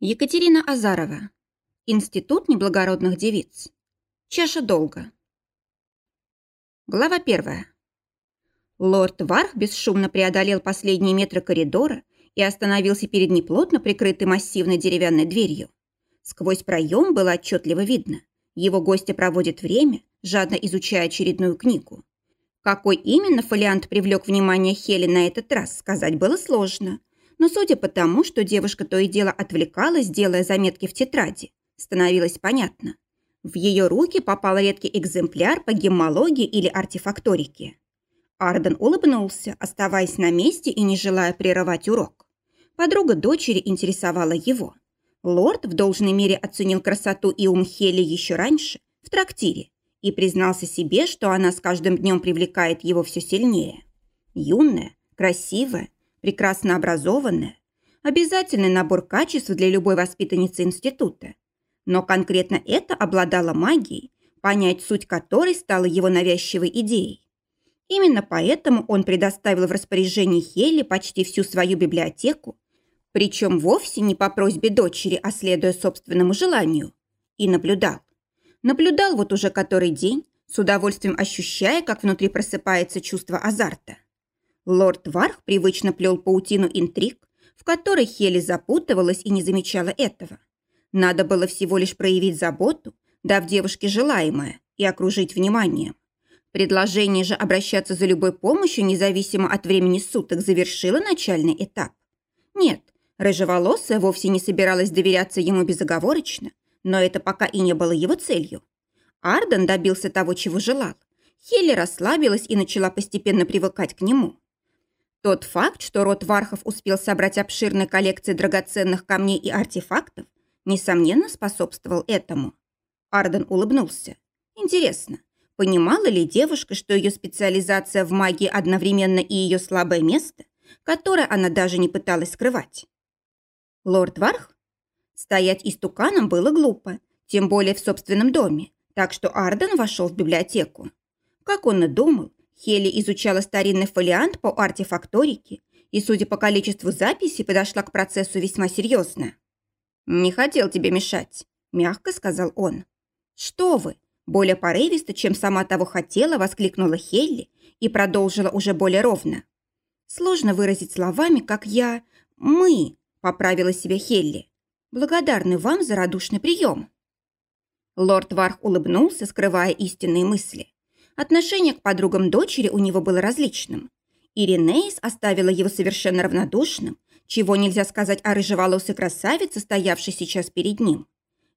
Екатерина Азарова. Институт неблагородных девиц. Чаша долга. Глава первая. Лорд Варх бесшумно преодолел последние метры коридора и остановился перед неплотно прикрытой массивной деревянной дверью. Сквозь проем было отчетливо видно. Его гостя проводит время, жадно изучая очередную книгу. Какой именно фолиант привлек внимание Хели на этот раз, сказать было сложно – но судя по тому, что девушка то и дело отвлекалась, делая заметки в тетради, становилось понятно. В ее руки попал редкий экземпляр по геммологии или артефакторике. Арден улыбнулся, оставаясь на месте и не желая прерывать урок. Подруга дочери интересовала его. Лорд в должной мере оценил красоту и ум Хели еще раньше, в трактире, и признался себе, что она с каждым днем привлекает его все сильнее. Юная, красивая, прекрасно образованная, обязательный набор качеств для любой воспитанницы института. Но конкретно это обладало магией, понять суть которой стала его навязчивой идеей. Именно поэтому он предоставил в распоряжение Хелли почти всю свою библиотеку, причем вовсе не по просьбе дочери, а следуя собственному желанию, и наблюдал. Наблюдал вот уже который день, с удовольствием ощущая, как внутри просыпается чувство азарта. Лорд Варх привычно плел паутину интриг, в которой Хели запутывалась и не замечала этого. Надо было всего лишь проявить заботу, дав девушке желаемое, и окружить вниманием. Предложение же обращаться за любой помощью, независимо от времени суток, завершило начальный этап. Нет, рыжеволосая вовсе не собиралась доверяться ему безоговорочно, но это пока и не было его целью. Арден добился того, чего желал. Хелли расслабилась и начала постепенно привыкать к нему. Тот факт, что род Вархов успел собрать обширные коллекции драгоценных камней и артефактов, несомненно способствовал этому. Арден улыбнулся. Интересно, понимала ли девушка, что ее специализация в магии одновременно и ее слабое место, которое она даже не пыталась скрывать? Лорд Варх? Стоять истуканом было глупо, тем более в собственном доме, так что Арден вошел в библиотеку. Как он и думал, Хели изучала старинный фолиант по артефакторике и, судя по количеству записей, подошла к процессу весьма серьезно. «Не хотел тебе мешать», – мягко сказал он. «Что вы?» – более порывисто, чем сама того хотела, воскликнула Хелли и продолжила уже более ровно. «Сложно выразить словами, как я... мы», – поправила себя Хелли. «Благодарны вам за радушный прием». Лорд Варх улыбнулся, скрывая истинные мысли. Отношение к подругам дочери у него было различным. Иринеис оставила его совершенно равнодушным, чего нельзя сказать о рыжеволосой красавице, стоявшей сейчас перед ним.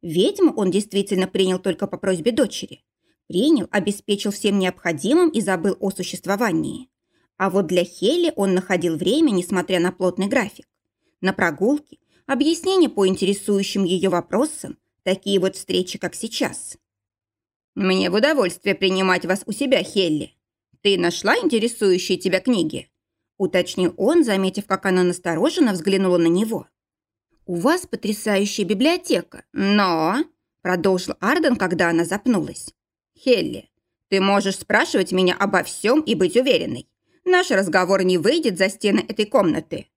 Ведьму он действительно принял только по просьбе дочери. Принял, обеспечил всем необходимым и забыл о существовании. А вот для Хели он находил время, несмотря на плотный график. На прогулки, объяснения по интересующим ее вопросам, такие вот встречи, как сейчас. «Мне в удовольствие принимать вас у себя, Хелли. Ты нашла интересующие тебя книги?» уточнил он, заметив, как она настороженно взглянула на него. «У вас потрясающая библиотека, но...» продолжил Арден, когда она запнулась. «Хелли, ты можешь спрашивать меня обо всем и быть уверенной. Наш разговор не выйдет за стены этой комнаты».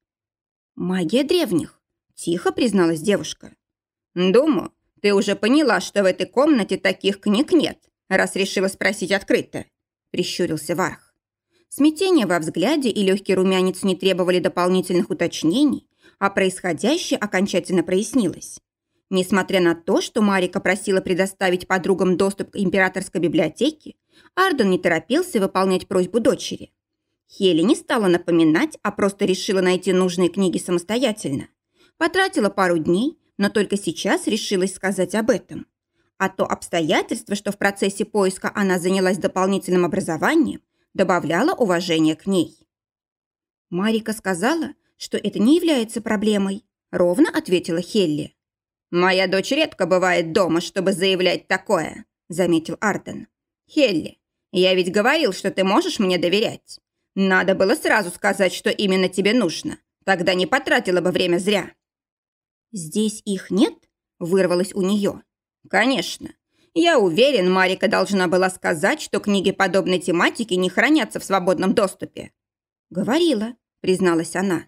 «Магия древних», – тихо призналась девушка. «Думаю, ты уже поняла, что в этой комнате таких книг нет, раз решила спросить открыто», – прищурился Варх. Смятение во взгляде и легкий румянец не требовали дополнительных уточнений, а происходящее окончательно прояснилось. Несмотря на то, что Марика просила предоставить подругам доступ к императорской библиотеке, Арден не торопился выполнять просьбу дочери. Хели не стала напоминать, а просто решила найти нужные книги самостоятельно. Потратила пару дней, но только сейчас решилась сказать об этом. А то обстоятельство, что в процессе поиска она занялась дополнительным образованием, добавляло уважения к ней. Марика сказала, что это не является проблемой, ровно ответила Хелли. «Моя дочь редко бывает дома, чтобы заявлять такое», заметил Арден. «Хелли, я ведь говорил, что ты можешь мне доверять. Надо было сразу сказать, что именно тебе нужно. Тогда не потратила бы время зря». «Здесь их нет?» – вырвалось у нее. «Конечно. Я уверен, Марика должна была сказать, что книги подобной тематики не хранятся в свободном доступе». «Говорила», – призналась она.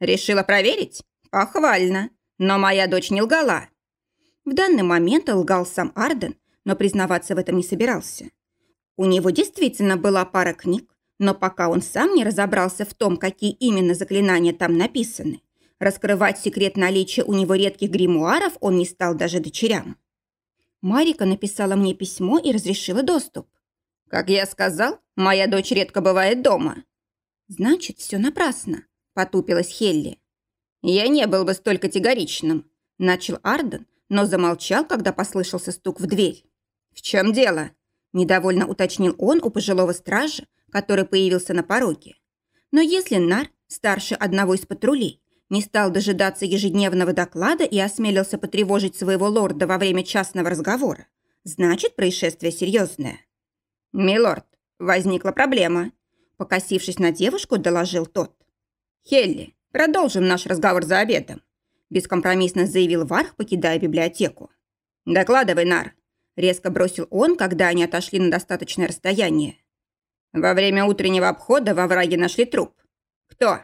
«Решила проверить? Похвально. но моя дочь не лгала». В данный момент лгал сам Арден, но признаваться в этом не собирался. У него действительно была пара книг, но пока он сам не разобрался в том, какие именно заклинания там написаны, раскрывать секрет наличия у него редких гримуаров он не стал даже дочерям. Марика написала мне письмо и разрешила доступ. «Как я сказал, моя дочь редко бывает дома». «Значит, все напрасно», — потупилась Хелли. «Я не был бы столь категоричным», — начал Арден, но замолчал, когда послышался стук в дверь. «В чем дело?» – недовольно уточнил он у пожилого стража, который появился на пороге. Но если Нар, старший одного из патрулей, не стал дожидаться ежедневного доклада и осмелился потревожить своего лорда во время частного разговора, значит, происшествие серьезное. «Милорд, возникла проблема», – покосившись на девушку, доложил тот. «Хелли, продолжим наш разговор за обедом», – бескомпромиссно заявил Варх, покидая библиотеку. «Докладывай, Нар», – резко бросил он, когда они отошли на достаточное расстояние. Во время утреннего обхода во враге нашли труп. Кто?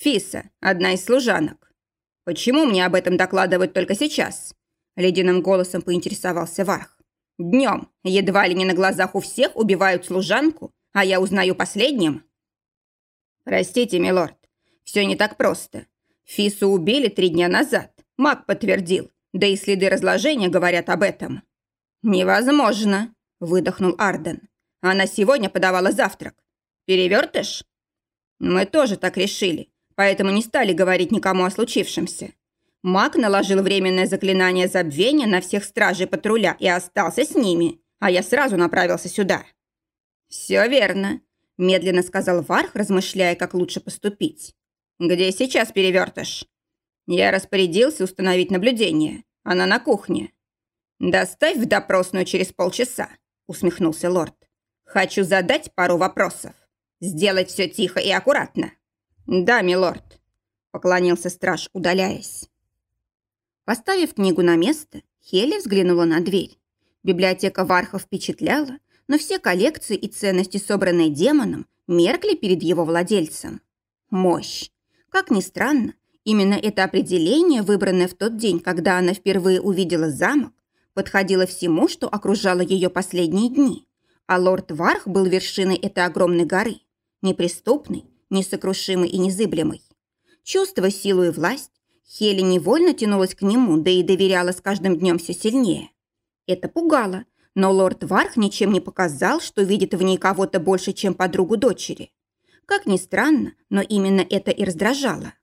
Фиса, одна из служанок. Почему мне об этом докладывают только сейчас? Ледяным голосом поинтересовался Варх. Днем, едва ли не на глазах у всех, убивают служанку, а я узнаю последним. Простите, милорд, все не так просто. Фису убили три дня назад, маг подтвердил, да и следы разложения говорят об этом. Невозможно, выдохнул Арден. Она сегодня подавала завтрак. Перевертыш? Мы тоже так решили, поэтому не стали говорить никому о случившемся. Маг наложил временное заклинание забвения на всех стражей патруля и остался с ними, а я сразу направился сюда. «Все верно», – медленно сказал Варх, размышляя, как лучше поступить. «Где сейчас перевертыш?» Я распорядился установить наблюдение. Она на кухне. «Доставь в допросную через полчаса», – усмехнулся лорд. Хочу задать пару вопросов. Сделать все тихо и аккуратно. Да, милорд. Поклонился страж, удаляясь. Поставив книгу на место, Хелли взглянула на дверь. Библиотека Варха впечатляла, но все коллекции и ценности, собранные демоном, меркли перед его владельцем. Мощь. Как ни странно, именно это определение, выбранное в тот день, когда она впервые увидела замок, подходило всему, что окружало ее последние дни а лорд Варх был вершиной этой огромной горы, неприступный, несокрушимый и незыблемый. Чувствуя силу и власть, Хели невольно тянулась к нему, да и доверяла с каждым днем все сильнее. Это пугало, но лорд Варх ничем не показал, что видит в ней кого-то больше, чем подругу дочери. Как ни странно, но именно это и раздражало.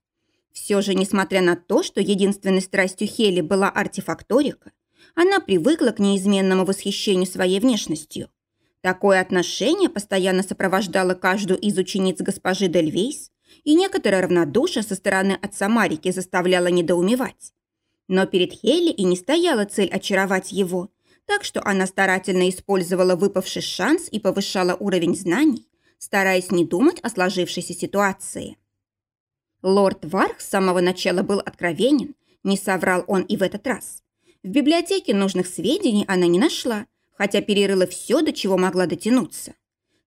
Все же, несмотря на то, что единственной страстью Хели была артефакторика, она привыкла к неизменному восхищению своей внешностью. Такое отношение постоянно сопровождало каждую из учениц госпожи Дельвейс, и некоторое равнодушие со стороны отца Марики заставляло недоумевать. Но перед Хелли и не стояла цель очаровать его, так что она старательно использовала выпавший шанс и повышала уровень знаний, стараясь не думать о сложившейся ситуации. Лорд Варх с самого начала был откровенен, не соврал он и в этот раз. В библиотеке нужных сведений она не нашла, хотя перерыла все, до чего могла дотянуться.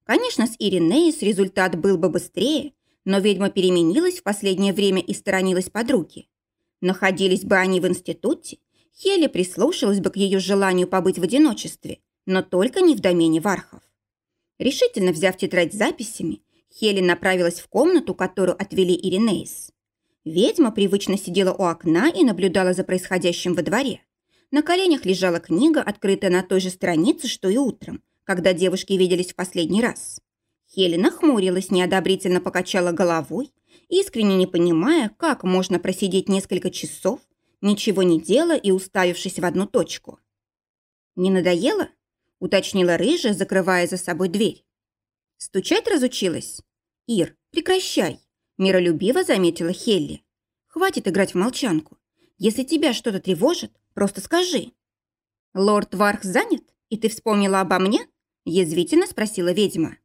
Конечно, с Иринеис результат был бы быстрее, но ведьма переменилась в последнее время и сторонилась подруги. Находились бы они в институте, Хелли прислушалась бы к ее желанию побыть в одиночестве, но только не в домене Вархов. Решительно взяв тетрадь с записями, Хелли направилась в комнату, которую отвели Иринеис. Ведьма привычно сидела у окна и наблюдала за происходящим во дворе. На коленях лежала книга, открытая на той же странице, что и утром, когда девушки виделись в последний раз. Хелена хмурилась, неодобрительно покачала головой, искренне не понимая, как можно просидеть несколько часов, ничего не делая и уставившись в одну точку. «Не надоело?» – уточнила рыжая, закрывая за собой дверь. «Стучать разучилась?» «Ир, прекращай!» – миролюбиво заметила Хелли. «Хватит играть в молчанку. Если тебя что-то тревожит, просто скажи». «Лорд Варх занят, и ты вспомнила обо мне?» Язвительно спросила ведьма.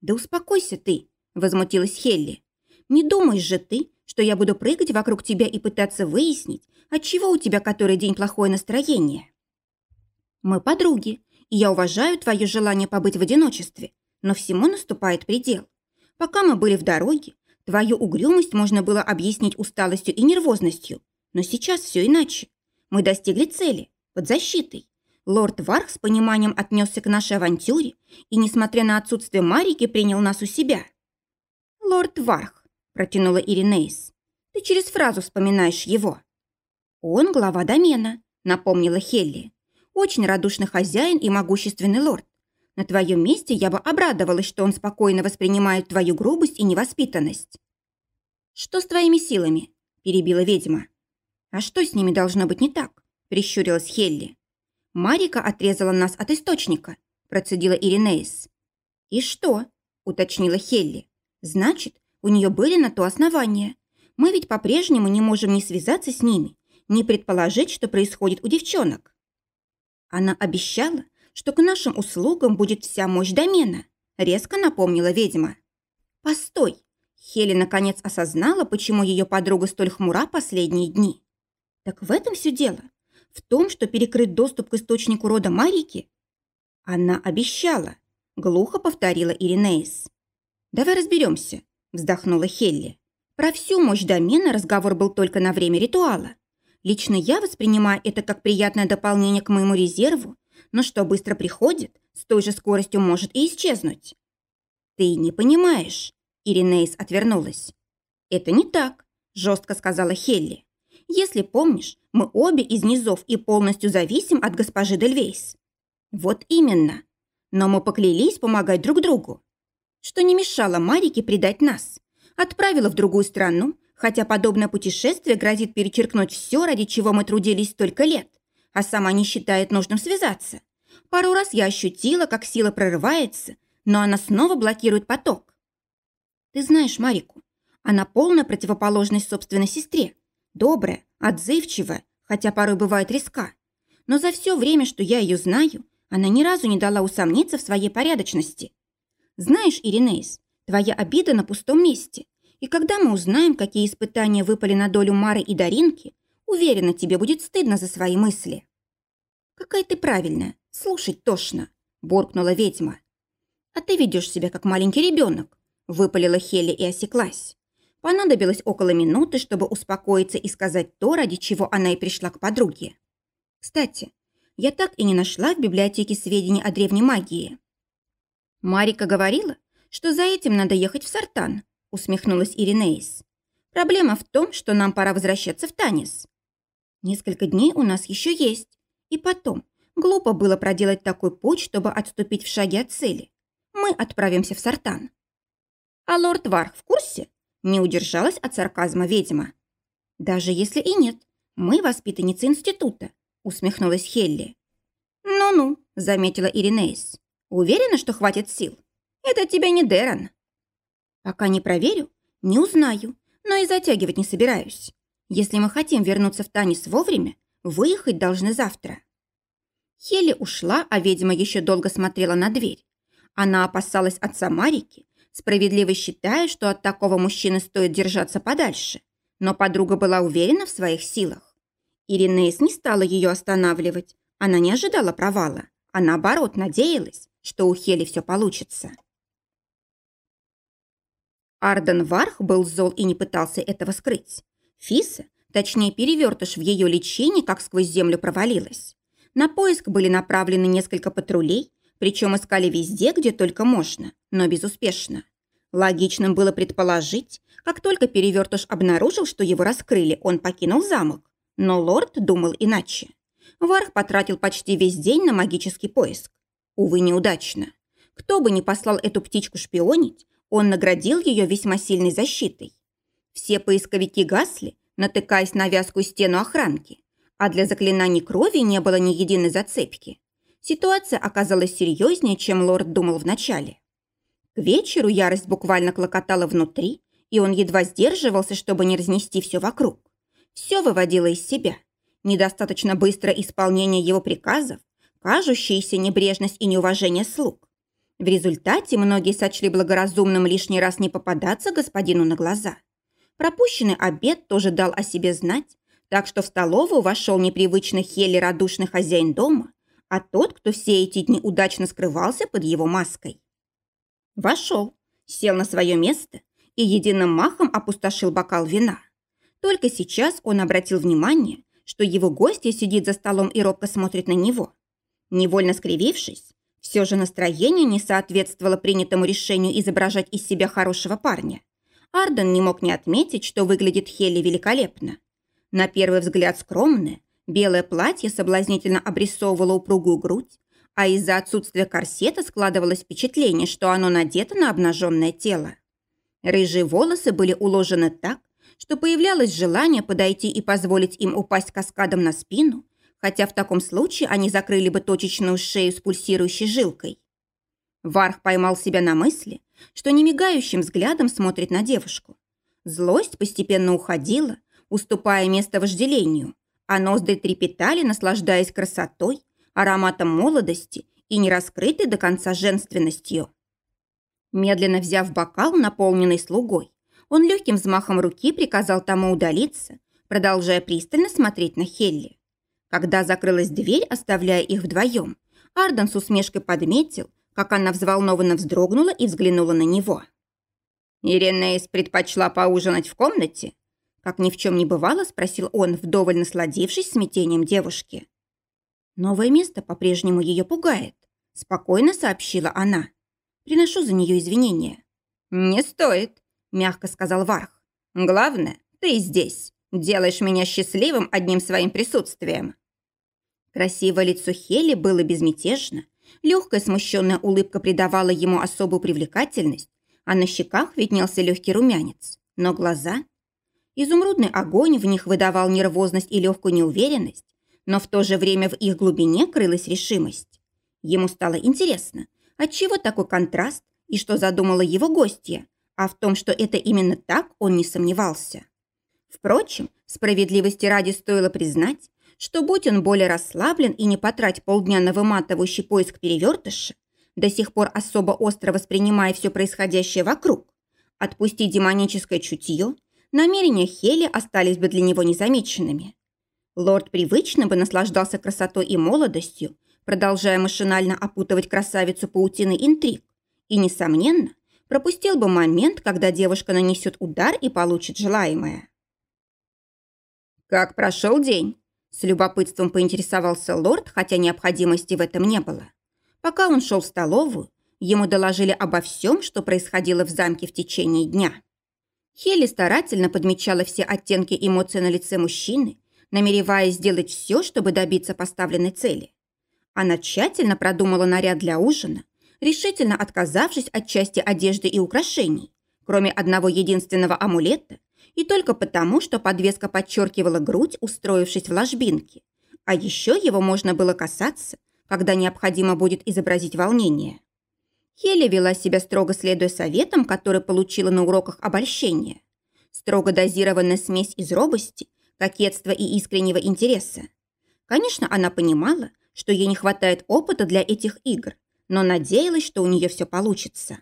«Да успокойся ты», — возмутилась Хелли. «Не думаешь же ты, что я буду прыгать вокруг тебя и пытаться выяснить, отчего у тебя который день плохое настроение?» «Мы подруги, и я уважаю твое желание побыть в одиночестве, но всему наступает предел. Пока мы были в дороге, твою угрюмость можно было объяснить усталостью и нервозностью, Но сейчас все иначе. Мы достигли цели, под защитой. Лорд Варх с пониманием отнесся к нашей авантюре и, несмотря на отсутствие Марики, принял нас у себя. «Лорд Варх», – протянула Иринейс, – «ты через фразу вспоминаешь его». «Он глава домена», – напомнила Хелли. «Очень радушный хозяин и могущественный лорд. На твоем месте я бы обрадовалась, что он спокойно воспринимает твою грубость и невоспитанность». «Что с твоими силами?» – перебила ведьма. «А что с ними должно быть не так?» – прищурилась Хелли. «Марика отрезала нас от источника», – процедила Иринеис. «И что?» – уточнила Хелли. «Значит, у нее были на то основания. Мы ведь по-прежнему не можем ни связаться с ними, ни предположить, что происходит у девчонок». Она обещала, что к нашим услугам будет вся мощь домена», – резко напомнила ведьма. «Постой!» Хели наконец осознала, почему ее подруга столь хмура последние дни. «Так в этом все дело? В том, что перекрыть доступ к источнику рода Марики?» «Она обещала», – глухо повторила Иринеис. «Давай разберемся», – вздохнула Хелли. «Про всю мощь домена разговор был только на время ритуала. Лично я воспринимаю это как приятное дополнение к моему резерву но что быстро приходит, с той же скоростью может и исчезнуть. «Ты не понимаешь», – Иринейс отвернулась. «Это не так», – жестко сказала Хелли. «Если помнишь, мы обе из низов и полностью зависим от госпожи Дельвейс». «Вот именно. Но мы поклялись помогать друг другу. Что не мешало Марике предать нас. Отправила в другую страну, хотя подобное путешествие грозит перечеркнуть все, ради чего мы трудились столько лет а сама не считает нужным связаться. Пару раз я ощутила, как сила прорывается, но она снова блокирует поток. Ты знаешь Марику. Она полная противоположность собственной сестре. Добрая, отзывчивая, хотя порой бывает риска. Но за все время, что я ее знаю, она ни разу не дала усомниться в своей порядочности. Знаешь, Иринейс, твоя обида на пустом месте. И когда мы узнаем, какие испытания выпали на долю Мары и Даринки, Уверена, тебе будет стыдно за свои мысли». «Какая ты правильная, слушать тошно», – буркнула ведьма. «А ты ведешь себя как маленький ребенок», – выпалила Хелли и осеклась. Понадобилось около минуты, чтобы успокоиться и сказать то, ради чего она и пришла к подруге. «Кстати, я так и не нашла в библиотеке сведений о древней магии». «Марика говорила, что за этим надо ехать в Сартан», – усмехнулась Иринеис. «Проблема в том, что нам пора возвращаться в Танис. Несколько дней у нас еще есть. И потом, глупо было проделать такой путь, чтобы отступить в шаге от цели. Мы отправимся в Сартан. А лорд Варх в курсе? Не удержалась от сарказма ведьма. Даже если и нет, мы воспитанницы института, усмехнулась Хелли. Ну-ну, заметила Иринейс. Уверена, что хватит сил? Это тебе не Деран. Пока не проверю, не узнаю, но и затягивать не собираюсь. Если мы хотим вернуться в Танис вовремя, выехать должны завтра». Хели ушла, а ведьма еще долго смотрела на дверь. Она опасалась отца Марики, справедливо считая, что от такого мужчины стоит держаться подальше. Но подруга была уверена в своих силах. Иринеис не стала ее останавливать. Она не ожидала провала, а наоборот надеялась, что у Хели все получится. Арден Варх был зол и не пытался этого скрыть. Фиса, точнее перевертыш в ее лечении, как сквозь землю провалилась. На поиск были направлены несколько патрулей, причем искали везде, где только можно, но безуспешно. Логичным было предположить, как только перевертыш обнаружил, что его раскрыли, он покинул замок. Но лорд думал иначе. Варх потратил почти весь день на магический поиск. Увы, неудачно. Кто бы ни послал эту птичку шпионить, он наградил ее весьма сильной защитой. Все поисковики гасли, натыкаясь на вязкую стену охранки, а для заклинаний крови не было ни единой зацепки. Ситуация оказалась серьезнее, чем лорд думал вначале. К вечеру ярость буквально клокотала внутри, и он едва сдерживался, чтобы не разнести все вокруг. Все выводило из себя. Недостаточно быстрое исполнение его приказов, кажущаяся небрежность и неуважение слуг. В результате многие сочли благоразумным лишний раз не попадаться господину на глаза. Пропущенный обед тоже дал о себе знать, так что в столовую вошел непривычно Хелли радушный хозяин дома, а тот, кто все эти дни удачно скрывался под его маской. Вошел, сел на свое место и единым махом опустошил бокал вина. Только сейчас он обратил внимание, что его гостья сидит за столом и робко смотрит на него. Невольно скривившись, все же настроение не соответствовало принятому решению изображать из себя хорошего парня. Арден не мог не отметить, что выглядит Хелли великолепно. На первый взгляд скромное, белое платье соблазнительно обрисовывало упругую грудь, а из-за отсутствия корсета складывалось впечатление, что оно надето на обнаженное тело. Рыжие волосы были уложены так, что появлялось желание подойти и позволить им упасть каскадом на спину, хотя в таком случае они закрыли бы точечную шею с пульсирующей жилкой. Варх поймал себя на мысли, что немигающим взглядом смотрит на девушку. Злость постепенно уходила, уступая место вожделению, а ноздри трепетали, наслаждаясь красотой, ароматом молодости и нераскрытой до конца женственностью. Медленно взяв бокал, наполненный слугой, он легким взмахом руки приказал тому удалиться, продолжая пристально смотреть на Хелли. Когда закрылась дверь, оставляя их вдвоем, Арден с усмешкой подметил, как она взволнованно вздрогнула и взглянула на него. «Иренейс предпочла поужинать в комнате?» Как ни в чем не бывало, спросил он, вдоволь насладившись смятением девушки. «Новое место по-прежнему ее пугает», – спокойно сообщила она. «Приношу за нее извинения». «Не стоит», – мягко сказал Варх. «Главное, ты здесь. Делаешь меня счастливым одним своим присутствием». Красивое лицо Хели было безмятежно. Легкая смущенная улыбка придавала ему особую привлекательность, а на щеках виднелся легкий румянец. Но глаза... Изумрудный огонь в них выдавал нервозность и легкую неуверенность, но в то же время в их глубине крылась решимость. Ему стало интересно, отчего такой контраст и что задумала его гостья, а в том, что это именно так, он не сомневался. Впрочем, справедливости ради стоило признать, что будь он более расслаблен и не потрать полдня на выматывающий поиск перевертыша, до сих пор особо остро воспринимая все происходящее вокруг, отпустить демоническое чутье, намерения Хели остались бы для него незамеченными. Лорд привычно бы наслаждался красотой и молодостью, продолжая машинально опутывать красавицу паутины интриг, и, несомненно, пропустил бы момент, когда девушка нанесет удар и получит желаемое. «Как прошел день?» С любопытством поинтересовался лорд, хотя необходимости в этом не было. Пока он шел в столовую, ему доложили обо всем, что происходило в замке в течение дня. Хелли старательно подмечала все оттенки эмоций на лице мужчины, намереваясь сделать все, чтобы добиться поставленной цели. Она тщательно продумала наряд для ужина, решительно отказавшись от части одежды и украшений, кроме одного единственного амулета, и только потому, что подвеска подчеркивала грудь, устроившись в ложбинке. А еще его можно было касаться, когда необходимо будет изобразить волнение. Хеля вела себя строго следуя советам, которые получила на уроках обольщения. Строго дозированная смесь из робости, кокетства и искреннего интереса. Конечно, она понимала, что ей не хватает опыта для этих игр, но надеялась, что у нее все получится.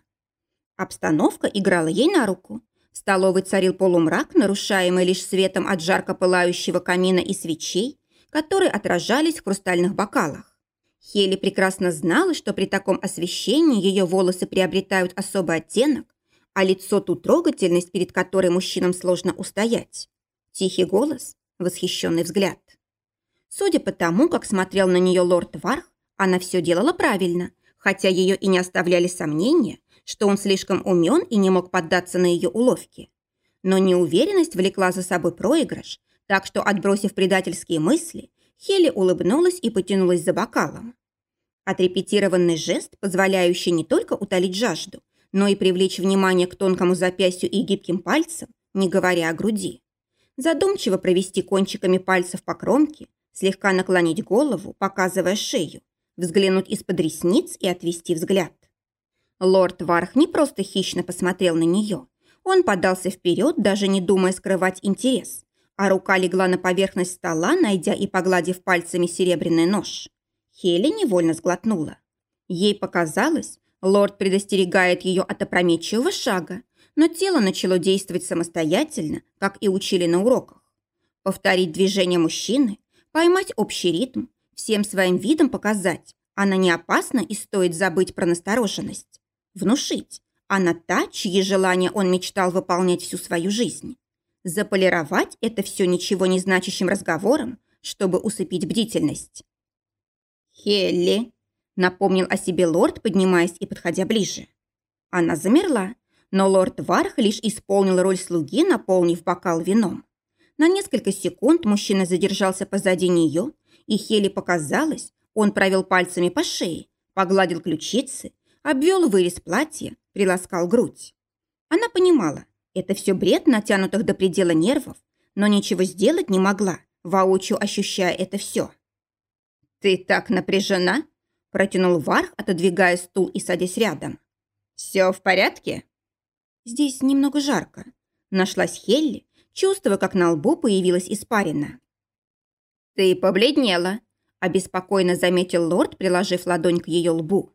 Обстановка играла ей на руку. В столовой царил полумрак, нарушаемый лишь светом от жарко пылающего камина и свечей, которые отражались в хрустальных бокалах. Хели прекрасно знала, что при таком освещении ее волосы приобретают особый оттенок, а лицо ту трогательность, перед которой мужчинам сложно устоять. Тихий голос, восхищенный взгляд. Судя по тому, как смотрел на нее лорд Варх, она все делала правильно, хотя ее и не оставляли сомнения, что он слишком умен и не мог поддаться на ее уловки. Но неуверенность влекла за собой проигрыш, так что, отбросив предательские мысли, Хелли улыбнулась и потянулась за бокалом. Отрепетированный жест, позволяющий не только утолить жажду, но и привлечь внимание к тонкому запястью и гибким пальцам, не говоря о груди. Задумчиво провести кончиками пальцев по кромке, слегка наклонить голову, показывая шею, взглянуть из-под ресниц и отвести взгляд. Лорд Варх не просто хищно посмотрел на нее. Он подался вперед, даже не думая скрывать интерес, а рука легла на поверхность стола, найдя и погладив пальцами серебряный нож. Хели невольно сглотнула. Ей показалось, лорд предостерегает ее от опрометчивого шага, но тело начало действовать самостоятельно, как и учили на уроках. Повторить движение мужчины, поймать общий ритм, всем своим видом показать, она не опасна и стоит забыть про настороженность внушить. Она та, чьи желания он мечтал выполнять всю свою жизнь. Заполировать это все ничего не значащим разговором, чтобы усыпить бдительность. «Хелли», — напомнил о себе лорд, поднимаясь и подходя ближе. Она замерла, но лорд Варх лишь исполнил роль слуги, наполнив бокал вином. На несколько секунд мужчина задержался позади нее, и Хелли показалось, он провел пальцами по шее, погладил ключицы, обвел вырез платья, приласкал грудь. Она понимала, это все бред натянутых до предела нервов, но ничего сделать не могла, воочию ощущая это все. «Ты так напряжена?» – протянул Варх, отодвигая стул и садясь рядом. «Все в порядке?» «Здесь немного жарко», – нашлась Хелли, чувствуя, как на лбу появилась испарина. «Ты побледнела», – обеспокоенно заметил лорд, приложив ладонь к ее лбу.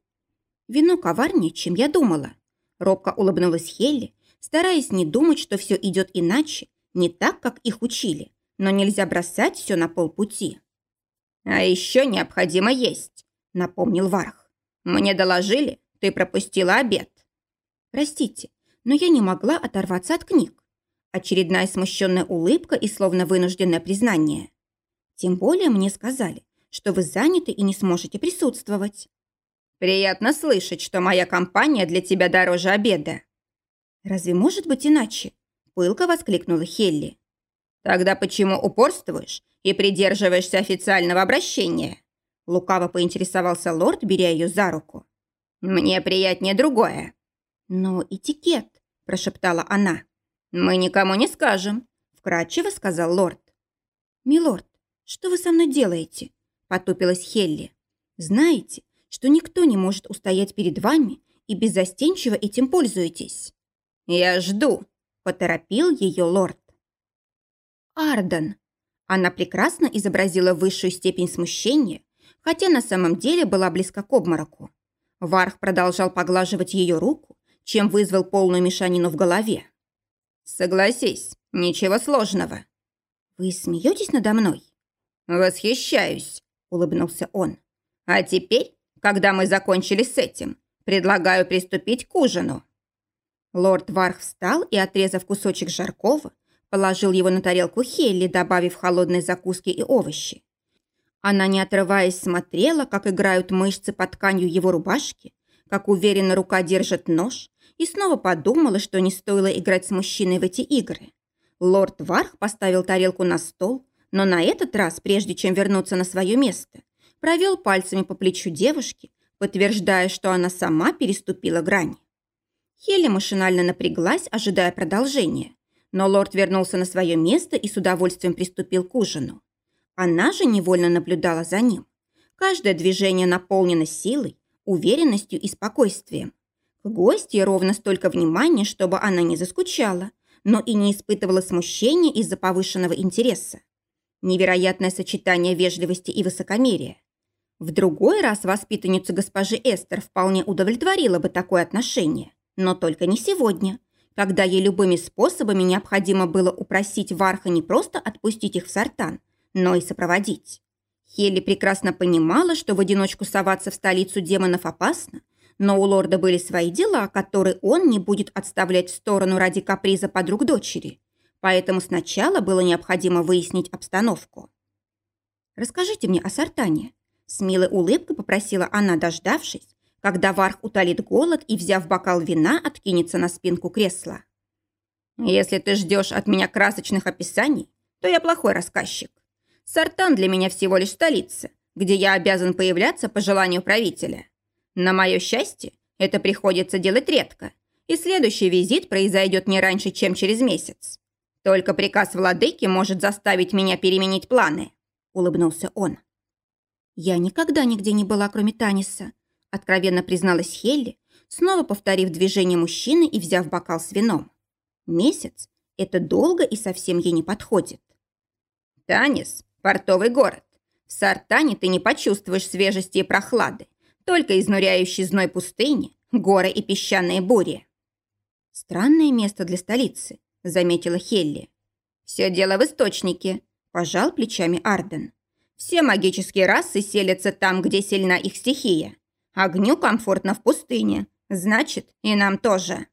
«Вино коварнее, чем я думала», – робко улыбнулась Хелли, стараясь не думать, что все идет иначе, не так, как их учили, но нельзя бросать все на полпути. «А еще необходимо есть», — напомнил Варх. «Мне доложили, ты пропустила обед». «Простите, но я не могла оторваться от книг». Очередная смущенная улыбка и словно вынужденное признание. «Тем более мне сказали, что вы заняты и не сможете присутствовать». «Приятно слышать, что моя компания для тебя дороже обеда». «Разве может быть иначе?» – пылко воскликнула Хелли. «Тогда почему упорствуешь и придерживаешься официального обращения?» Лукаво поинтересовался лорд, беря ее за руку. «Мне приятнее другое». «Но этикет», – прошептала она. «Мы никому не скажем», – вкратчиво сказал лорд. «Милорд, что вы со мной делаете?» – потупилась Хелли. «Знаете, что никто не может устоять перед вами и беззастенчиво этим пользуетесь». «Я жду», – поторопил ее лорд. Арден. Она прекрасно изобразила высшую степень смущения, хотя на самом деле была близка к обмороку. Варх продолжал поглаживать ее руку, чем вызвал полную мешанину в голове. «Согласись, ничего сложного». «Вы смеетесь надо мной?» «Восхищаюсь», — улыбнулся он. «А теперь, когда мы закончили с этим, предлагаю приступить к ужину». Лорд Варх встал и, отрезав кусочек жаркого, положил его на тарелку Хелли, добавив холодные закуски и овощи. Она, не отрываясь, смотрела, как играют мышцы под тканью его рубашки, как уверенно рука держит нож, и снова подумала, что не стоило играть с мужчиной в эти игры. Лорд Варх поставил тарелку на стол, но на этот раз, прежде чем вернуться на свое место, провел пальцами по плечу девушки, подтверждая, что она сама переступила грань. Хелли машинально напряглась, ожидая продолжения. Но лорд вернулся на свое место и с удовольствием приступил к ужину. Она же невольно наблюдала за ним. Каждое движение наполнено силой, уверенностью и спокойствием. К гости ровно столько внимания, чтобы она не заскучала, но и не испытывала смущения из-за повышенного интереса. Невероятное сочетание вежливости и высокомерия. В другой раз воспитанницу госпожи Эстер вполне удовлетворило бы такое отношение. Но только не сегодня, когда ей любыми способами необходимо было упросить Варха не просто отпустить их в Сартан, но и сопроводить. Хелли прекрасно понимала, что в одиночку соваться в столицу демонов опасно, но у лорда были свои дела, которые он не будет отставлять в сторону ради каприза подруг дочери. Поэтому сначала было необходимо выяснить обстановку. «Расскажите мне о Сартане», – с милой улыбкой попросила она, дождавшись, когда Варх утолит голод и, взяв бокал вина, откинется на спинку кресла. «Если ты ждешь от меня красочных описаний, то я плохой рассказчик. Сартан для меня всего лишь столица, где я обязан появляться по желанию правителя. На мое счастье, это приходится делать редко, и следующий визит произойдет не раньше, чем через месяц. Только приказ владыки может заставить меня переменить планы», — улыбнулся он. «Я никогда нигде не была, кроме Таниса», откровенно призналась Хелли, снова повторив движение мужчины и взяв бокал с вином. Месяц – это долго и совсем ей не подходит. Танис – портовый город. В Сартане ты не почувствуешь свежести и прохлады, только изнуряющий зной пустыни, горы и песчаные бури. Странное место для столицы, заметила Хелли. Все дело в источнике, пожал плечами Арден. Все магические расы селятся там, где сильна их стихия. Огню комфортно в пустыне. Значит, и нам тоже.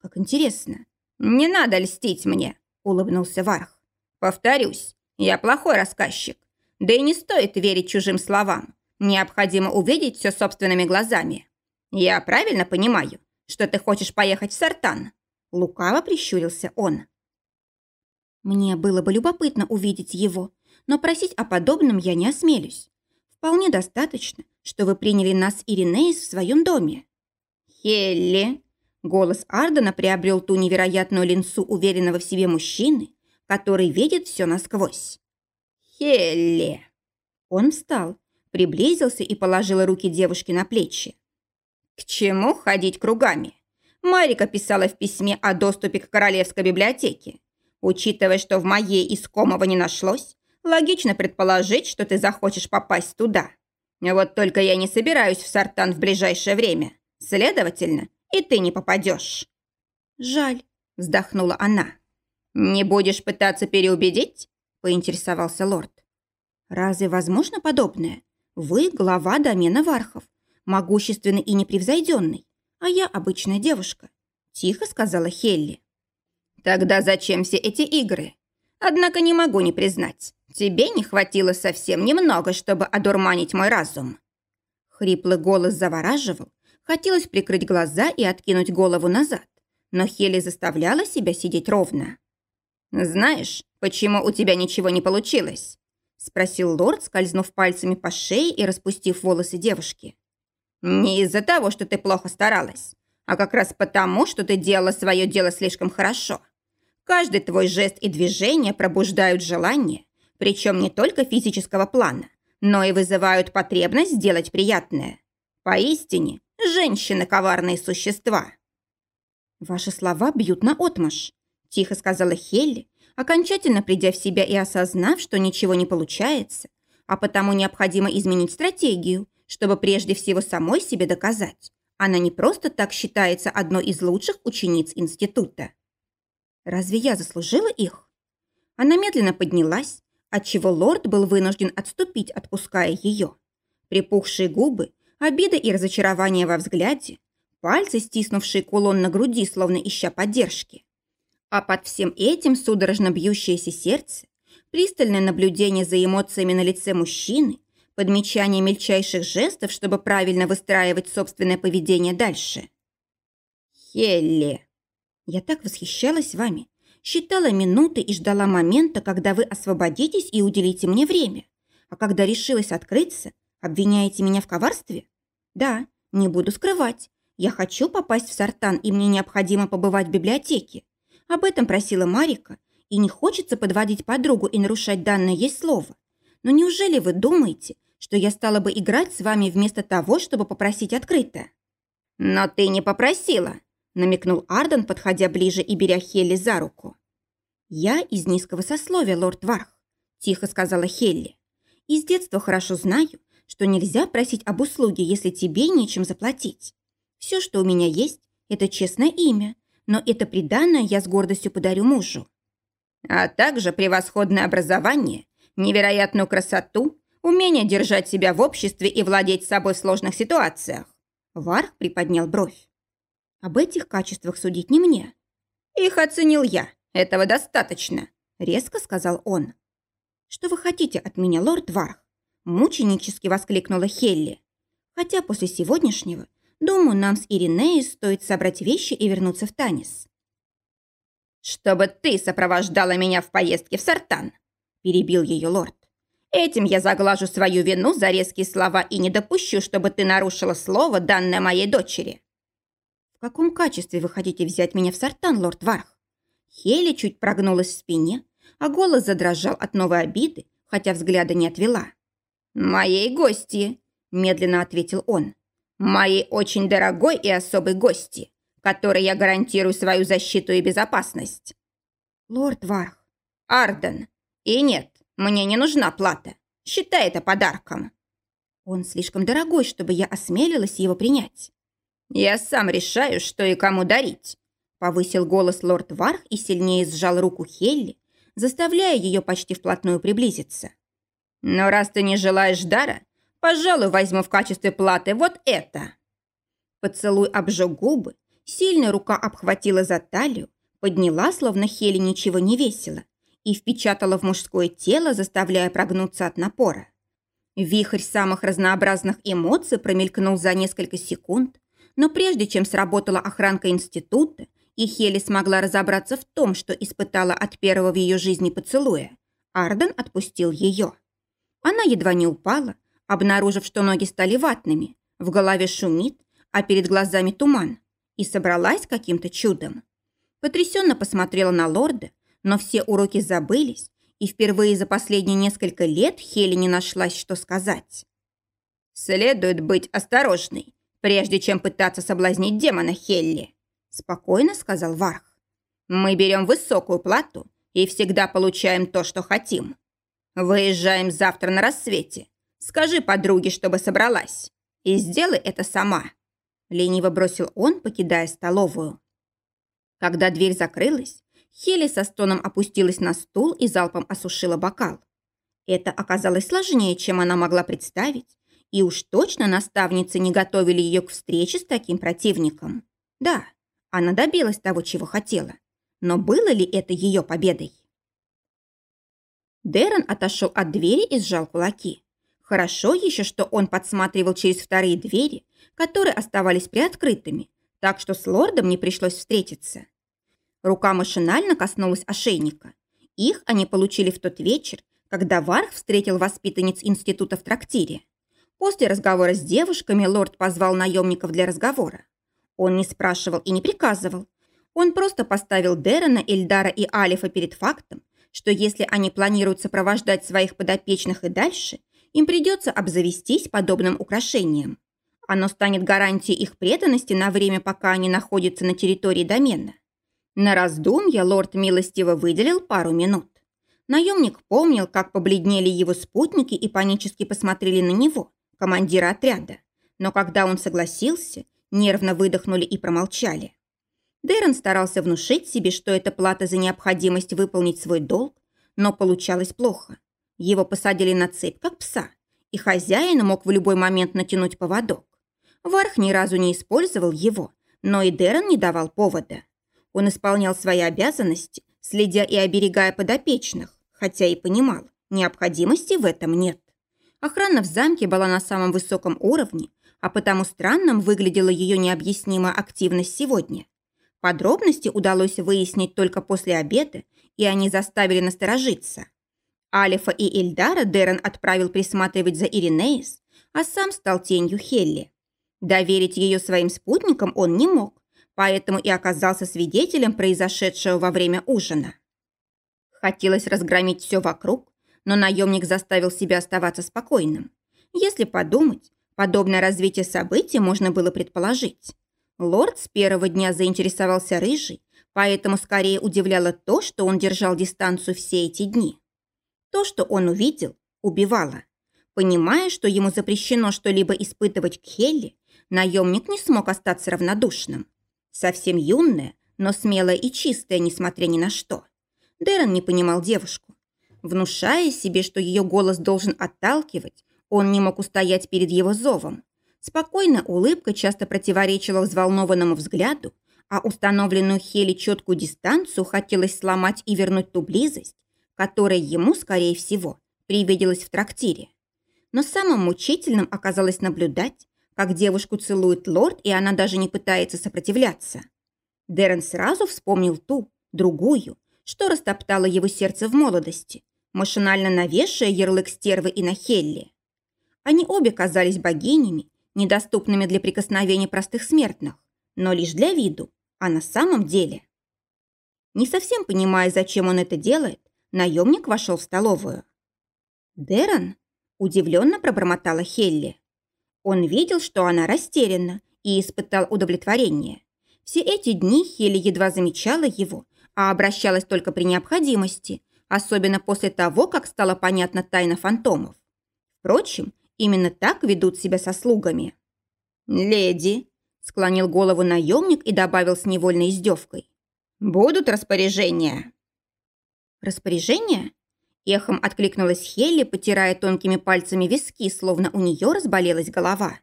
Как интересно. Не надо льстить мне, – улыбнулся Варх. «Повторюсь, я плохой рассказчик. Да и не стоит верить чужим словам. Необходимо увидеть все собственными глазами. Я правильно понимаю, что ты хочешь поехать в Сартан?» Лукаво прищурился он. Мне было бы любопытно увидеть его, но просить о подобном я не осмелюсь. Вполне достаточно, что вы приняли нас Иринеис в своем доме. Хелли! Голос Ардена приобрел ту невероятную линцу уверенного в себе мужчины, который видит все насквозь. Хелли! Он встал, приблизился и положил руки девушки на плечи. К чему ходить кругами? Марика писала в письме о доступе к королевской библиотеке. Учитывая, что в моей искомого не нашлось, логично предположить, что ты захочешь попасть туда. Вот только я не собираюсь в Сартан в ближайшее время. Следовательно, и ты не попадешь». «Жаль», – вздохнула она. «Не будешь пытаться переубедить?» – поинтересовался лорд. «Разве возможно подобное? Вы глава домена Вархов, могущественный и непревзойденный, а я обычная девушка», – тихо сказала Хелли. Тогда зачем все эти игры? Однако не могу не признать, тебе не хватило совсем немного, чтобы одурманить мой разум. Хриплый голос завораживал, хотелось прикрыть глаза и откинуть голову назад, но Хели заставляла себя сидеть ровно. «Знаешь, почему у тебя ничего не получилось?» – спросил лорд, скользнув пальцами по шее и распустив волосы девушки. «Не из-за того, что ты плохо старалась, а как раз потому, что ты делала свое дело слишком хорошо. Каждый твой жест и движение пробуждают желание, причем не только физического плана, но и вызывают потребность сделать приятное. Поистине, женщины – коварные существа. «Ваши слова бьют на отмашь», – тихо сказала Хелли, окончательно придя в себя и осознав, что ничего не получается, а потому необходимо изменить стратегию, чтобы прежде всего самой себе доказать. Она не просто так считается одной из лучших учениц института. Разве я заслужила их? Она медленно поднялась, отчего лорд был вынужден отступить, отпуская ее. Припухшие губы, обида и разочарование во взгляде, пальцы, стиснувшие кулон на груди, словно ища поддержки. А под всем этим судорожно бьющееся сердце, пристальное наблюдение за эмоциями на лице мужчины, подмечание мельчайших жестов, чтобы правильно выстраивать собственное поведение дальше. «Хелли!» Я так восхищалась вами, считала минуты и ждала момента, когда вы освободитесь и уделите мне время. А когда решилась открыться, обвиняете меня в коварстве? Да, не буду скрывать. Я хочу попасть в Сартан, и мне необходимо побывать в библиотеке. Об этом просила Марика, и не хочется подводить подругу и нарушать данное ей слово. Но неужели вы думаете, что я стала бы играть с вами вместо того, чтобы попросить открыто? Но ты не попросила, намекнул Арден, подходя ближе и беря Хелли за руку. «Я из низкого сословия, лорд Варх», – тихо сказала Хелли. «И с детства хорошо знаю, что нельзя просить об услуге, если тебе нечем заплатить. Все, что у меня есть, это честное имя, но это приданное я с гордостью подарю мужу. А также превосходное образование, невероятную красоту, умение держать себя в обществе и владеть собой в сложных ситуациях. Варх приподнял бровь. Об этих качествах судить не мне. Их оценил я. Этого достаточно, резко сказал он. Что вы хотите от меня, лорд Варх? Мученически воскликнула Хелли. Хотя после сегодняшнего, думаю, нам с Иринеей стоит собрать вещи и вернуться в Танис. «Чтобы ты сопровождала меня в поездке в Сартан», – перебил ее лорд. «Этим я заглажу свою вину за резкие слова и не допущу, чтобы ты нарушила слово, данное моей дочери. «В каком качестве вы хотите взять меня в сортан, лорд Варх?» Хели чуть прогнулась в спине, а голос задрожал от новой обиды, хотя взгляда не отвела. «Моей гости», – медленно ответил он. «Моей очень дорогой и особой гости, которой я гарантирую свою защиту и безопасность». «Лорд Варх». «Арден. И нет, мне не нужна плата. Считай это подарком». «Он слишком дорогой, чтобы я осмелилась его принять». «Я сам решаю, что и кому дарить», – повысил голос лорд Варх и сильнее сжал руку Хелли, заставляя ее почти вплотную приблизиться. «Но раз ты не желаешь дара, пожалуй, возьму в качестве платы вот это». Поцелуй обжег губы, сильная рука обхватила за талию, подняла, словно Хели ничего не весила, и впечатала в мужское тело, заставляя прогнуться от напора. Вихрь самых разнообразных эмоций промелькнул за несколько секунд, но прежде чем сработала охранка института, и Хели смогла разобраться в том, что испытала от первого в ее жизни поцелуя, Арден отпустил ее. Она едва не упала, обнаружив, что ноги стали ватными, в голове шумит, а перед глазами туман, и собралась каким-то чудом. Потрясенно посмотрела на лорда, но все уроки забылись, и впервые за последние несколько лет Хели не нашлась, что сказать. «Следует быть осторожной, прежде чем пытаться соблазнить демона Хелли», спокойно сказал Варх. «Мы берем высокую плату и всегда получаем то, что хотим. Выезжаем завтра на рассвете. Скажи подруге, чтобы собралась. И сделай это сама». Лениво бросил он, покидая столовую. Когда дверь закрылась, Хели со стоном опустилась на стул и залпом осушила бокал. Это оказалось сложнее, чем она могла представить, и уж точно наставницы не готовили ее к встрече с таким противником. Да, она добилась того, чего хотела. Но было ли это ее победой? Дэрон отошел от двери и сжал кулаки. Хорошо еще, что он подсматривал через вторые двери, которые оставались приоткрытыми, так что с лордом не пришлось встретиться. Рука машинально коснулась ошейника. Их они получили в тот вечер, когда Варх встретил воспитанниц института в трактире. После разговора с девушками лорд позвал наемников для разговора. Он не спрашивал и не приказывал. Он просто поставил Дерена, Эльдара и Алифа перед фактом, что если они планируют сопровождать своих подопечных и дальше, им придется обзавестись подобным украшением. Оно станет гарантией их преданности на время, пока они находятся на территории домена. На раздумья лорд милостиво выделил пару минут. Наемник помнил, как побледнели его спутники и панически посмотрели на него, командира отряда. Но когда он согласился, нервно выдохнули и промолчали. Дэрон старался внушить себе, что это плата за необходимость выполнить свой долг, но получалось плохо. Его посадили на цепь, как пса, и хозяин мог в любой момент натянуть поводок. Варх ни разу не использовал его, но и Дэрон не давал повода. Он исполнял свои обязанности, следя и оберегая подопечных, хотя и понимал, необходимости в этом нет. Охрана в замке была на самом высоком уровне, а потому странным выглядела ее необъяснимая активность сегодня. Подробности удалось выяснить только после обеда, и они заставили насторожиться. Алифа и Эльдара Дерен отправил присматривать за Иринеис, а сам стал тенью Хелли. Доверить ее своим спутникам он не мог, поэтому и оказался свидетелем произошедшего во время ужина. Хотелось разгромить все вокруг, но наемник заставил себя оставаться спокойным. Если подумать, подобное развитие событий можно было предположить. Лорд с первого дня заинтересовался рыжий, поэтому скорее удивляло то, что он держал дистанцию все эти дни. То, что он увидел, убивало. Понимая, что ему запрещено что-либо испытывать к Хелли, наемник не смог остаться равнодушным. Совсем юная, но смелая и чистая, несмотря ни на что. Дэрон не понимал девушку. Внушая себе, что ее голос должен отталкивать, он не мог устоять перед его зовом. Спокойная улыбка часто противоречила взволнованному взгляду, а установленную Хели четкую дистанцию хотелось сломать и вернуть ту близость, которая ему, скорее всего, привиделась в трактире. Но самым мучительным оказалось наблюдать, как девушку целует лорд, и она даже не пытается сопротивляться. Дэрон сразу вспомнил ту, другую, что растоптало его сердце в молодости, машинально навешая ярлык стервы и на Хелли. Они обе казались богинями, недоступными для прикосновений простых смертных, но лишь для виду, а на самом деле. Не совсем понимая, зачем он это делает, наемник вошел в столовую. «Дэрон?» – удивленно пробормотала Хелли. Он видел, что она растеряна, и испытал удовлетворение. Все эти дни Хели едва замечала его, а обращалась только при необходимости, особенно после того, как стала понятна тайна фантомов. Впрочем, именно так ведут себя со слугами. «Леди», – склонил голову наемник и добавил с невольной издевкой. «Будут распоряжения». «Распоряжения?» Эхом откликнулась Хелли, потирая тонкими пальцами виски, словно у нее разболелась голова.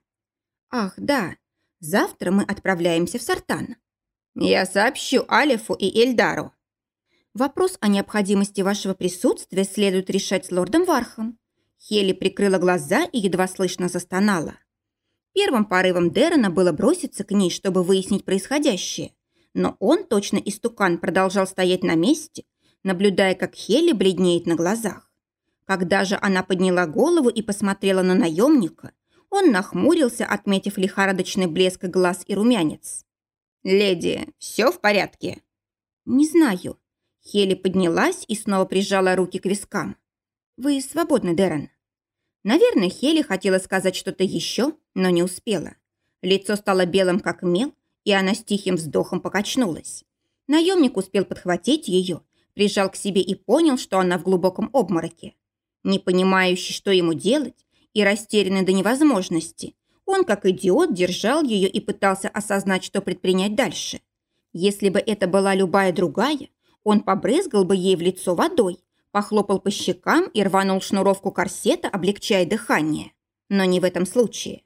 «Ах, да, завтра мы отправляемся в Сартан». «Я сообщу Алифу и Эльдару». «Вопрос о необходимости вашего присутствия следует решать с лордом Вархом». Хели прикрыла глаза и едва слышно застонала. Первым порывом Дэрона было броситься к ней, чтобы выяснить происходящее. Но он, точно истукан, продолжал стоять на месте, наблюдая, как Хели бледнеет на глазах. Когда же она подняла голову и посмотрела на наемника, он нахмурился, отметив лихорадочный блеск глаз и румянец. «Леди, все в порядке?» «Не знаю». Хели поднялась и снова прижала руки к вискам. «Вы свободны, Дэрон». Наверное, Хели хотела сказать что-то еще, но не успела. Лицо стало белым, как мел, и она с тихим вздохом покачнулась. Наемник успел подхватить ее, прижал к себе и понял, что она в глубоком обмороке. Не понимающий, что ему делать, и растерянный до невозможности, он, как идиот, держал ее и пытался осознать, что предпринять дальше. Если бы это была любая другая, он побрызгал бы ей в лицо водой, похлопал по щекам и рванул шнуровку корсета, облегчая дыхание. Но не в этом случае.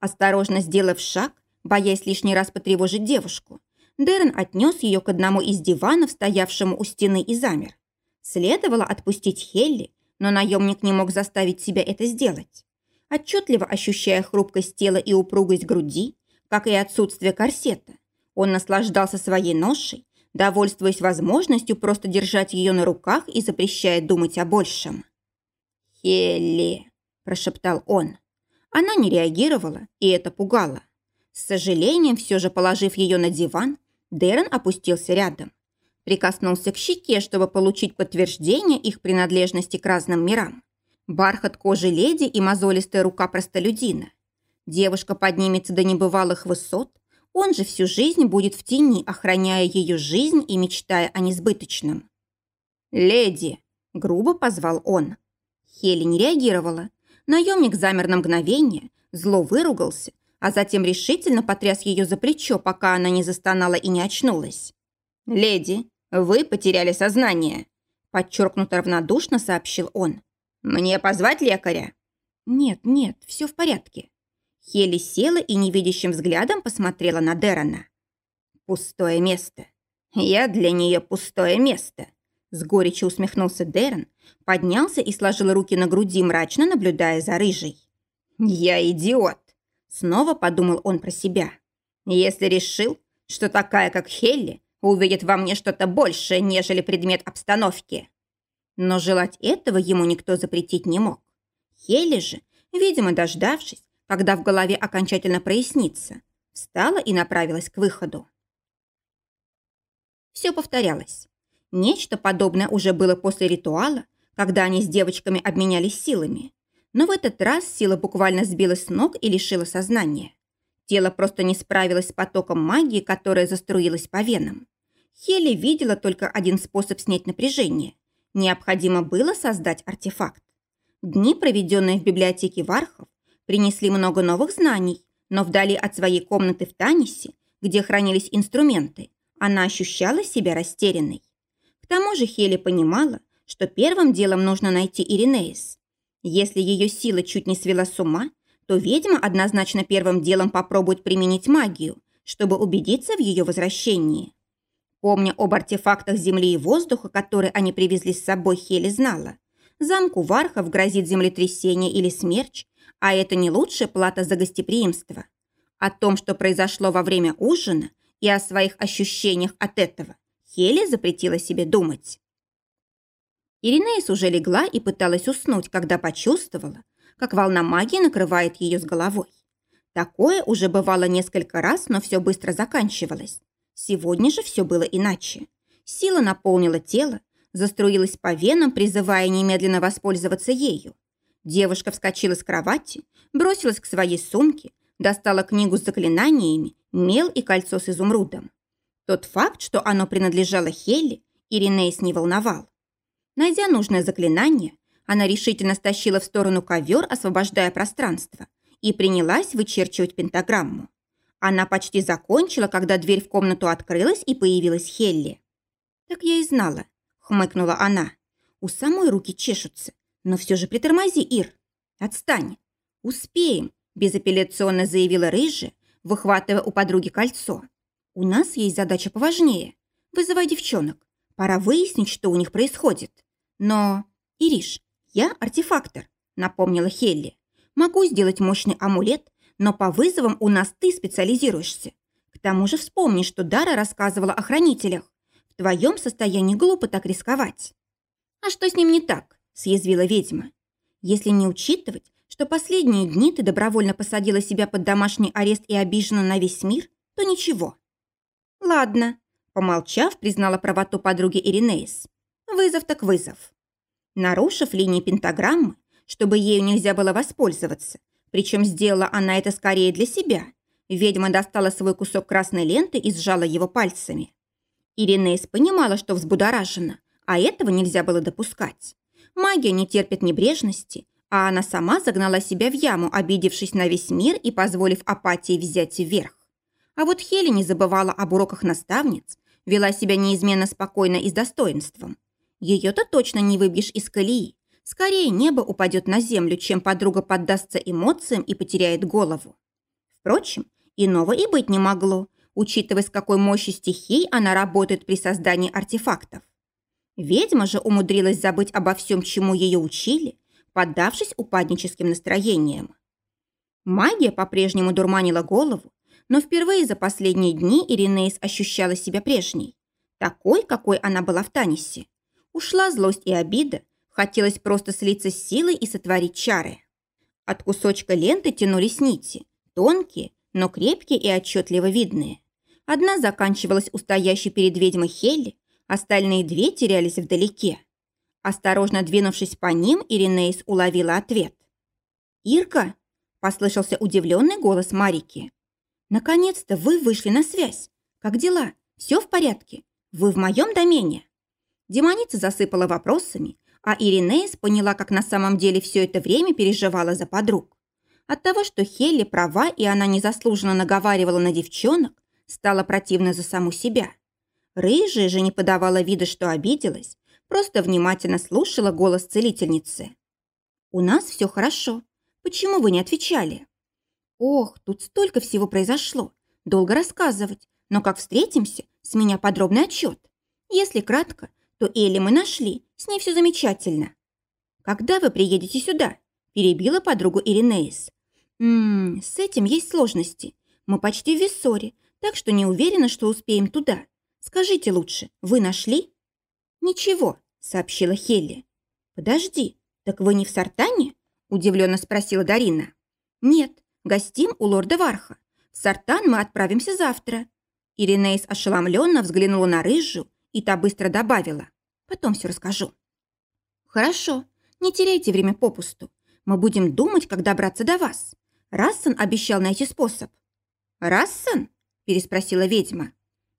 Осторожно сделав шаг, боясь лишний раз потревожить девушку, Дэрон отнес ее к одному из диванов, стоявшему у стены, и замер. Следовало отпустить Хелли, но наемник не мог заставить себя это сделать. Отчетливо ощущая хрупкость тела и упругость груди, как и отсутствие корсета, он наслаждался своей ношей, довольствуясь возможностью просто держать ее на руках и запрещая думать о большем. «Хелли!» – прошептал он. Она не реагировала, и это пугало. С сожалением, все же положив ее на диван, Дэрон опустился рядом. Прикоснулся к щеке, чтобы получить подтверждение их принадлежности к разным мирам. Бархат кожи леди и мозолистая рука простолюдина. Девушка поднимется до небывалых высот, он же всю жизнь будет в тени, охраняя ее жизнь и мечтая о несбыточном. «Леди!» – грубо позвал он. Хели не реагировала. Наемник замер на мгновение, зло выругался, а затем решительно потряс ее за плечо, пока она не застонала и не очнулась. «Леди, вы потеряли сознание», – подчеркнуто равнодушно сообщил он. «Мне позвать лекаря?» «Нет, нет, все в порядке». Хели села и невидящим взглядом посмотрела на Дерона. «Пустое место. Я для нее пустое место». С горечью усмехнулся Дерон, поднялся и сложил руки на груди, мрачно наблюдая за рыжей. «Я идиот!» Снова подумал он про себя. «Если решил, что такая, как Хелли, увидит во мне что-то большее, нежели предмет обстановки». Но желать этого ему никто запретить не мог. Хелли же, видимо, дождавшись, когда в голове окончательно прояснится, встала и направилась к выходу. Все повторялось. Нечто подобное уже было после ритуала, когда они с девочками обменялись силами. Но в этот раз сила буквально сбилась с ног и лишила сознания. Тело просто не справилось с потоком магии, которая заструилась по венам. Хели видела только один способ снять напряжение. Необходимо было создать артефакт. Дни, проведенные в библиотеке Вархов, принесли много новых знаний, но вдали от своей комнаты в Танисе, где хранились инструменты, она ощущала себя растерянной. К тому же Хели понимала, что первым делом нужно найти Иринеис. Если ее сила чуть не свела с ума, то ведьма однозначно первым делом попробует применить магию, чтобы убедиться в ее возвращении. Помня об артефактах земли и воздуха, которые они привезли с собой, Хели знала. Замку Вархов грозит землетрясение или смерч, а это не лучшая плата за гостеприимство. О том, что произошло во время ужина, и о своих ощущениях от этого Хели запретила себе думать. Иринеис уже легла и пыталась уснуть, когда почувствовала, как волна магии накрывает ее с головой. Такое уже бывало несколько раз, но все быстро заканчивалось. Сегодня же все было иначе. Сила наполнила тело, заструилась по венам, призывая немедленно воспользоваться ею. Девушка вскочила с кровати, бросилась к своей сумке, достала книгу с заклинаниями, мел и кольцо с изумрудом. Тот факт, что оно принадлежало Хелли, Иринейс не волновал. Найдя нужное заклинание, она решительно стащила в сторону ковер, освобождая пространство, и принялась вычерчивать пентаграмму. Она почти закончила, когда дверь в комнату открылась и появилась Хелли. «Так я и знала», — хмыкнула она. «У самой руки чешутся. Но все же притормози, Ир. Отстань. Успеем, безапелляционно заявила Рыжая, выхватывая у подруги кольцо. У нас есть задача поважнее. Вызывай девчонок. Пора выяснить, что у них происходит. Но, Ириш, я артефактор, напомнила Хелли. Могу сделать мощный амулет, но по вызовам у нас ты специализируешься. К тому же вспомни, что Дара рассказывала о хранителях. В твоем состоянии глупо так рисковать. А что с ним не так? Съязвила ведьма. Если не учитывать, что последние дни ты добровольно посадила себя под домашний арест и обижена на весь мир, то ничего. Ладно, помолчав, признала правоту подруги Иринеис. Вызов так вызов. Нарушив линии пентаграммы, чтобы ею нельзя было воспользоваться, причем сделала она это скорее для себя, ведьма достала свой кусок красной ленты и сжала его пальцами. Иринеис понимала, что взбудоражена, а этого нельзя было допускать. Магия не терпит небрежности, а она сама загнала себя в яму, обидевшись на весь мир и позволив апатии взять вверх. А вот Хели не забывала об уроках наставниц, вела себя неизменно спокойно и с достоинством. Ее-то точно не выбьешь из колеи. Скорее небо упадет на землю, чем подруга поддастся эмоциям и потеряет голову. Впрочем, иного и быть не могло, учитывая, с какой мощью стихий она работает при создании артефактов. Ведьма же умудрилась забыть обо всем, чему ее учили, поддавшись упадническим настроениям. Магия по-прежнему дурманила голову, но впервые за последние дни Иринеис ощущала себя прежней, такой, какой она была в Танисе. Ушла злость и обида, хотелось просто слиться с силой и сотворить чары. От кусочка ленты тянулись нити, тонкие, но крепкие и отчетливо видные. Одна заканчивалась у стоящей перед ведьмой Хелли, остальные две терялись вдалеке. Осторожно двинувшись по ним, Иринеис уловила ответ. «Ирка!» – послышался удивленный голос Марики. «Наконец-то вы вышли на связь. Как дела? Все в порядке? Вы в моем домене?» Демоница засыпала вопросами, а Иринеис поняла, как на самом деле все это время переживала за подруг. От того, что Хелли права и она незаслуженно наговаривала на девчонок, стало противно за саму себя. Рыжая же не подавала вида, что обиделась, просто внимательно слушала голос целительницы. «У нас все хорошо. Почему вы не отвечали?» Ох, тут столько всего произошло. Долго рассказывать, но как встретимся, с меня подробный отчет. Если кратко, то Элли мы нашли, с ней все замечательно. Когда вы приедете сюда? Перебила подругу Иринеис. Ммм, с этим есть сложности. Мы почти в Виссоре, так что не уверена, что успеем туда. Скажите лучше, вы нашли? Ничего, сообщила Хелли. Подожди, так вы не в Сартане? Удивленно спросила Дарина. Нет, Гостим у лорда Варха. В Сартан мы отправимся завтра». Иринейс ошеломленно взглянула на рыжую, и та быстро добавила. «Потом все расскажу». «Хорошо, не теряйте время попусту. Мы будем думать, как добраться до вас. Рассан обещал найти способ». «Рассан?» – переспросила ведьма.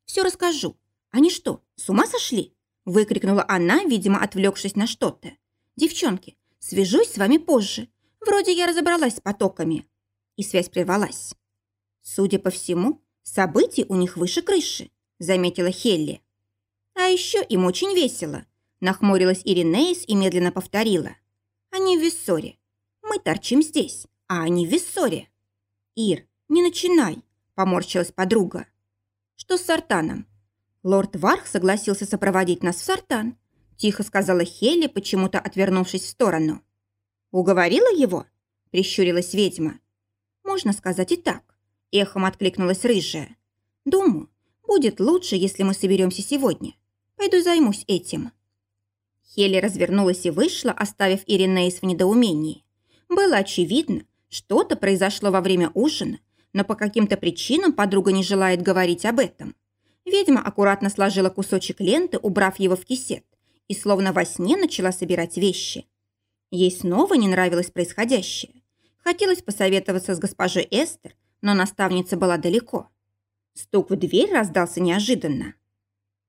«Все расскажу. Они что, с ума сошли?» – выкрикнула она, видимо, отвлекшись на что-то. «Девчонки, свяжусь с вами позже. Вроде я разобралась с потоками» и связь прервалась. Судя по всему, событий у них выше крыши, заметила Хелли. А еще им очень весело, нахмурилась Иринеис и медленно повторила. Они в Виссоре. Мы торчим здесь, а они в Виссоре. Ир, не начинай, поморщилась подруга. Что с Сартаном? Лорд Варх согласился сопроводить нас в Сартан, тихо сказала Хелли, почему-то отвернувшись в сторону. Уговорила его? Прищурилась ведьма. Можно сказать и так. Эхом откликнулась рыжая. Думаю, будет лучше, если мы соберемся сегодня. Пойду займусь этим. Хелли развернулась и вышла, оставив Иринеис в недоумении. Было очевидно, что-то произошло во время ужина, но по каким-то причинам подруга не желает говорить об этом. Ведьма аккуратно сложила кусочек ленты, убрав его в кисет, и словно во сне начала собирать вещи. Ей снова не нравилось происходящее. Хотелось посоветоваться с госпожой Эстер, но наставница была далеко. Стук в дверь раздался неожиданно.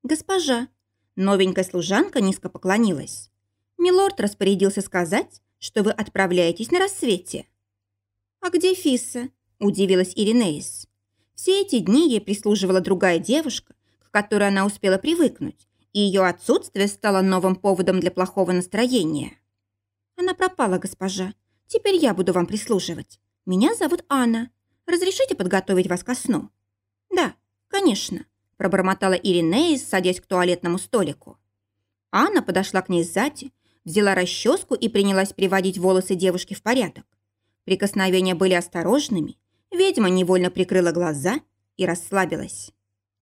«Госпожа!» Новенькая служанка низко поклонилась. «Милорд распорядился сказать, что вы отправляетесь на рассвете». «А где Фисса?» – удивилась Иринеис. Все эти дни ей прислуживала другая девушка, к которой она успела привыкнуть, и ее отсутствие стало новым поводом для плохого настроения. «Она пропала, госпожа. Теперь я буду вам прислуживать. Меня зовут Анна. Разрешите подготовить вас ко сну?» «Да, «Конечно», – пробормотала Иринеис, садясь к туалетному столику. Анна подошла к ней сзади, взяла расческу и принялась приводить волосы девушки в порядок. Прикосновения были осторожными, ведьма невольно прикрыла глаза и расслабилась.